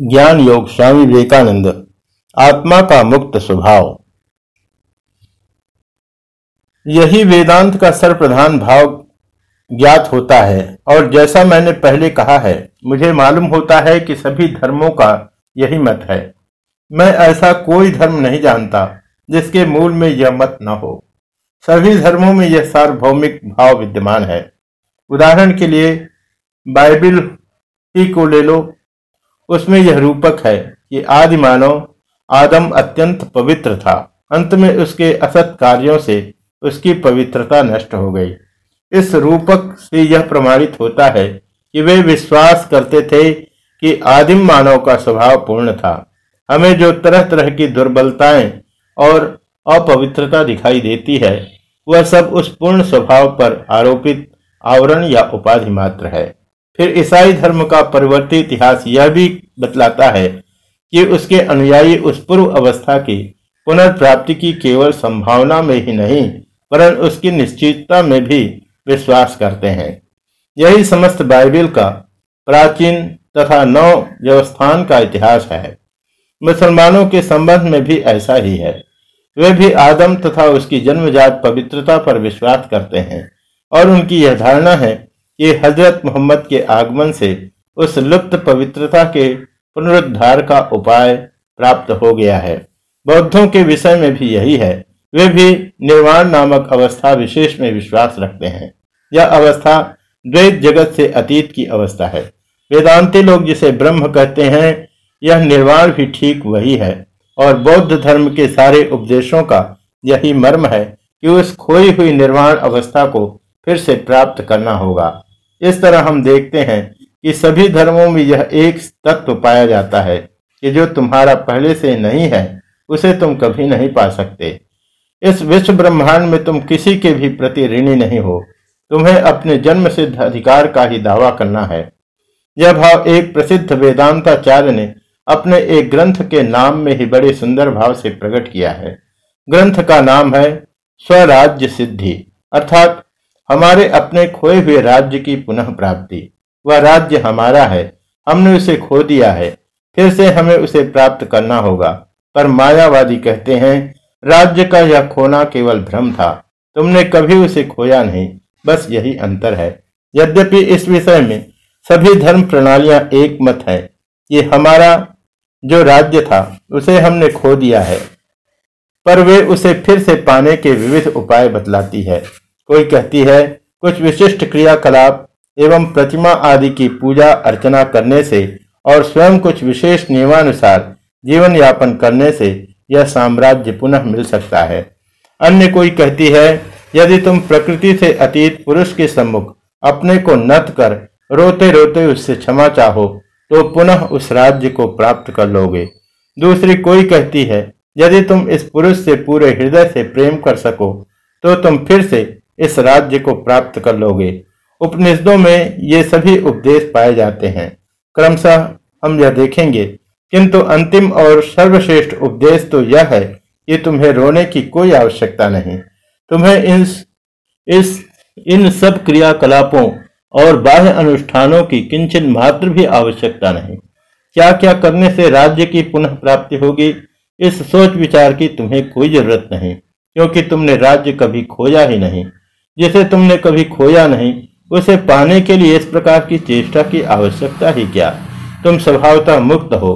ज्ञान योग स्वामी विवेकानंद, आत्मा का मुक्त स्वभाव। यही वेदांत का सर्वप्रधान भाव ज्ञात होता है, और जैसा मैंने पहले कहा है, मुझे मालूम होता है कि सभी धर्मों का यही मत है। मैं ऐसा कोई धर्म नहीं जानता, जिसके मूल में यह मत न हो। सभी धर्मों में यह सार्वभौमिक भाव विद्यमान है। उदाहरण के लिए, बाइबिल ही को ले लो उसमें यह रूपक है कि आदि मानव आदम अत्यंत पवित्र था। अंत में उसके असत कार्यों से उसकी पवित्रता नष्ट हो गई। इस रूपक से यह प्रमाणित होता है कि वे विश्वास करते थे कि आदिम मानव का स्वभाव पूर्ण था। हमें जो तरह तरह की दुर्बलताएँ और अपवित्रता दिखाई देती है, वह सब उस पूर्ण स्वभाव पर आरोपित आवरण या उपाधि मात्र है। फिर ईसाई धर्म का परिवर्तित इतिहास यह भी बतलाता है कि उसके अनुयायी उस पूर्व अवस्था की पुनर्प्राप्ति की केवल संभावना में ही नहीं वरन उसकी निश्चितता में भी विश्वास करते हैं। यही समस्त बाइबिल का प्राचीन तथा नव व्यवस्थान का इतिहास है। मुसलमानों के संबंध में भी ऐसा ही है। वे भी आदम तथा उसकी जन्मजात पवित्रता पर विश्वास करते हैं और उनकी यह धारणा है कि हज़रत मोहम्मद के आगमन से उस लुप्त पवित्रता के पुनरुद्धार का उपाय प्राप्त हो गया है। बौद्धों के विषय में भी यही है। वे भी निर्वाण नामक अवस्था विशेष में विश्वास रखते हैं। यह अवस्था द्वैत जगत से अतीत की अवस्था है। वेदांति लोग जिसे ब्रह्म कहते हैं, यह निर्वाण भी ठीक वही है और बौद्ध धर्म के सारे उपदेशों का यही मर्म है कि उस खोई हुई निर्वाण अवस्था को फिर से प्राप्त करना होगा। इस तरह हम देखते हैं कि सभी धर्मों में यह एक तत्व पाया जाता है कि जो तुम्हारा पहले से नहीं है, उसे तुम कभी नहीं पा सकते। इस विश्व ब्रह्मांड में तुम किसी के भी प्रति ऋणी नहीं हो। तुम्हें अपने जन्म सिद्ध अधिकार का ही दावा करना है। यह भाव एक प्रसिद्ध वेदांताचार्य ने अपने एक ग्रंथ के नाम में ही बड़े सुंदर भाव से प्रकट किया है। ग्रंथ का नाम है स्वराज्य सिद्धि, अर्थात हमारे अपने खोए हुए राज्य की पुनः प्राप्ति वह राज्य हमारा है, हमने उसे खो दिया है, फिर से हमें उसे प्राप्त करना होगा। पर मायावादी कहते हैं, राज्य का यह खोना केवल भ्रम था, तुमने कभी उसे खोया नहीं, बस यही अंतर है। यद्यपि इस विषय में सभी धर्म प्रणालियाँ एक मत है, ये हमारा जो राज्य था, उसे हमने खो दिया है। पर वे उसे फिर से पाने के विविध उपाय बतलाती है। कोई कहती है, कुछ विशिष्ट क्रियाकलाप एवं प्रतिमा आदि की पूजा अर्चना करने से और स्वयं कुछ विशेष नियमानुसार जीवन यापन करने से यह साम्राज्य पुनः मिल सकता है। अन्य कोई कहती है, यदि तुम प्रकृति से अतीत पुरुष के सम्मुख अपने को नत कर रोते रोते उससे क्षमा चाहो तो पुनः उस राज्य को प्राप्त कर लोगे। दूसरी कोई कहती है, यदि तुम इस पुरुष से पूरे हृदय से प्रेम कर सको तो तुम फिर से इस राज्य को प्राप्त कर लोगे। उपनिषदों में ये सभी उपदेश पाए जाते हैं। क्रमशः हम यह देखेंगे, किंतु अंतिम और सर्वश्रेष्ठ उपदेश तो यह है कि तुम्हें रोने की कोई आवश्यकता नहीं। तुम्हें इन इस, इन सब क्रियाकलापों और बाह्य अनुष्ठानों की किंचन मात्र भी आवश्यकता नहीं। क्या क्या करने से राज्य की पुनः प्राप्ति होगी, इस सोच विचार की तुम्हें कोई ज़रूरत नहीं, क्योंकि तुमने राज्य कभी खोया ही नहीं। जिसे तुमने कभी खोया नहीं उसे पाने के लिए इस प्रकार की चेष्टा की आवश्यकता ही क्या? तुम स्वभावतः मुक्त हो।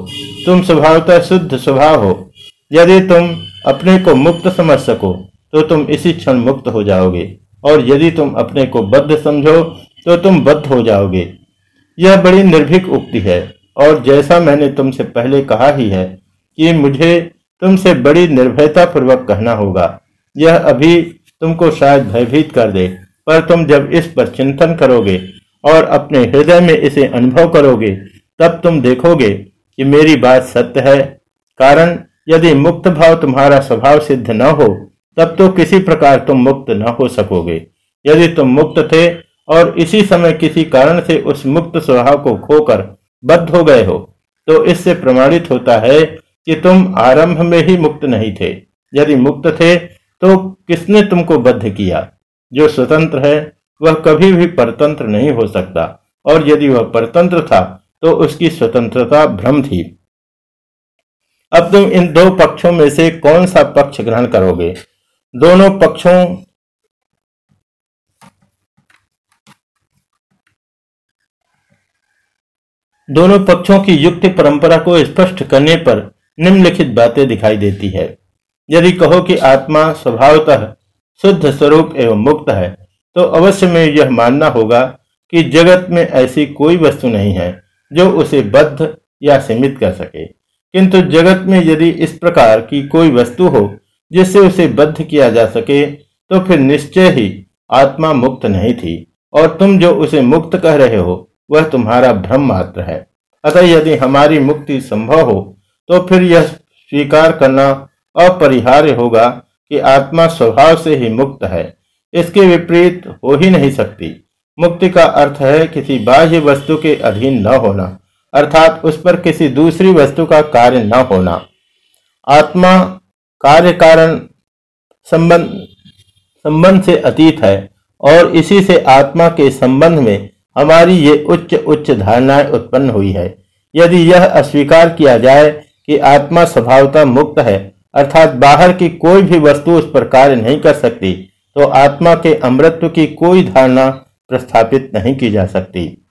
तुम स्वभावतः शुद्ध स्वभाव हो। यदि तुम अपने को मुक्त समझ सको तो तुम इसी क्षण मुक्त हो जाओगे। और यदि तुम अपने को बद्ध समझो तो तुम बद्ध हो जाओगे। यह बड़ी निर्भीक उक्ति है। और जैसा मैंने तुमसे पहले कहा ही है कि मुझे तुमसे बड़ी निर्भयता पूर्वक कहना होगा। यह अभी तुमको शायद भयभीत कर दे। पर तुम जब इस पर चिंतन करोगे और अपने हृदय में इसे अनुभव करोगे, तब तुम देखोगे कि मेरी बात सत्य है। कारण, यदि मुक्त भाव तुम्हारा स्वभाव सिद्ध न हो, तब तो किसी प्रकार तुम मुक्त न हो सकोगे। यदि तुम मुक्त थे और इसी समय किसी कारण से उस मुक्त स्वभाव को खोकर बद्ध हो गए हो तो इससे प्रमाणित होता है कि तुम आरंभ में ही मुक्त नहीं थे। यदि मुक्त थे तो किसने तुमको बद्ध किया? जो स्वतंत्र है, वह कभी भी परतंत्र नहीं हो सकता। और यदि वह परतंत्र था तो उसकी स्वतंत्रता भ्रम थी। अब तुम इन दो पक्षों में से कौन सा पक्ष ग्रहण करोगे? दोनों पक्षों दोनों पक्षों की युक्ति परंपरा को स्पष्ट करने पर निम्नलिखित बातें दिखाई देती है। यदि कहो कि आत्मा स्वभावतः शुद्ध स्वरूप एवं मुक्त है तो अवश्य में यह मानना होगा कि जगत में ऐसी कोई वस्तु नहीं है जो उसे बद्ध या सीमित कर सके। किंतु जगत में यदि इस प्रकार की कोई वस्तु हो जिससे उसे बद्ध किया जा सके तो फिर निश्चय ही आत्मा मुक्त नहीं थी, और तुम जो उसे मुक्त कह रहे हो, वह तुम्हारा भ्रम मात्र है। अतः यदि हमारी मुक्ति संभव हो तो फिर यह स्वीकार करना अपरिहार्य होगा कि आत्मा स्वभाव से ही मुक्त है। इसके विपरीत हो ही नहीं सकती। मुक्ति का अर्थ है किसी बाह्य वस्तु के अधीन न होना, अर्थात उस पर किसी दूसरी वस्तु का कार्य न होना। आत्मा कार्य कारण संबंध संबंध से अतीत है और इसी से आत्मा के संबंध में हमारी ये उच्च उच्च धारणाएँ उत्पन्न हुई है। यदि यह अस्वीकार किया जाए कि आत्मा स्वभावता मुक्त है, अर्थात बाहर की कोई भी वस्तु उस पर कार्य नहीं कर सकती तो आत्मा के अमृत्व की कोई धारणा प्रस्थापित नहीं की जा सकती।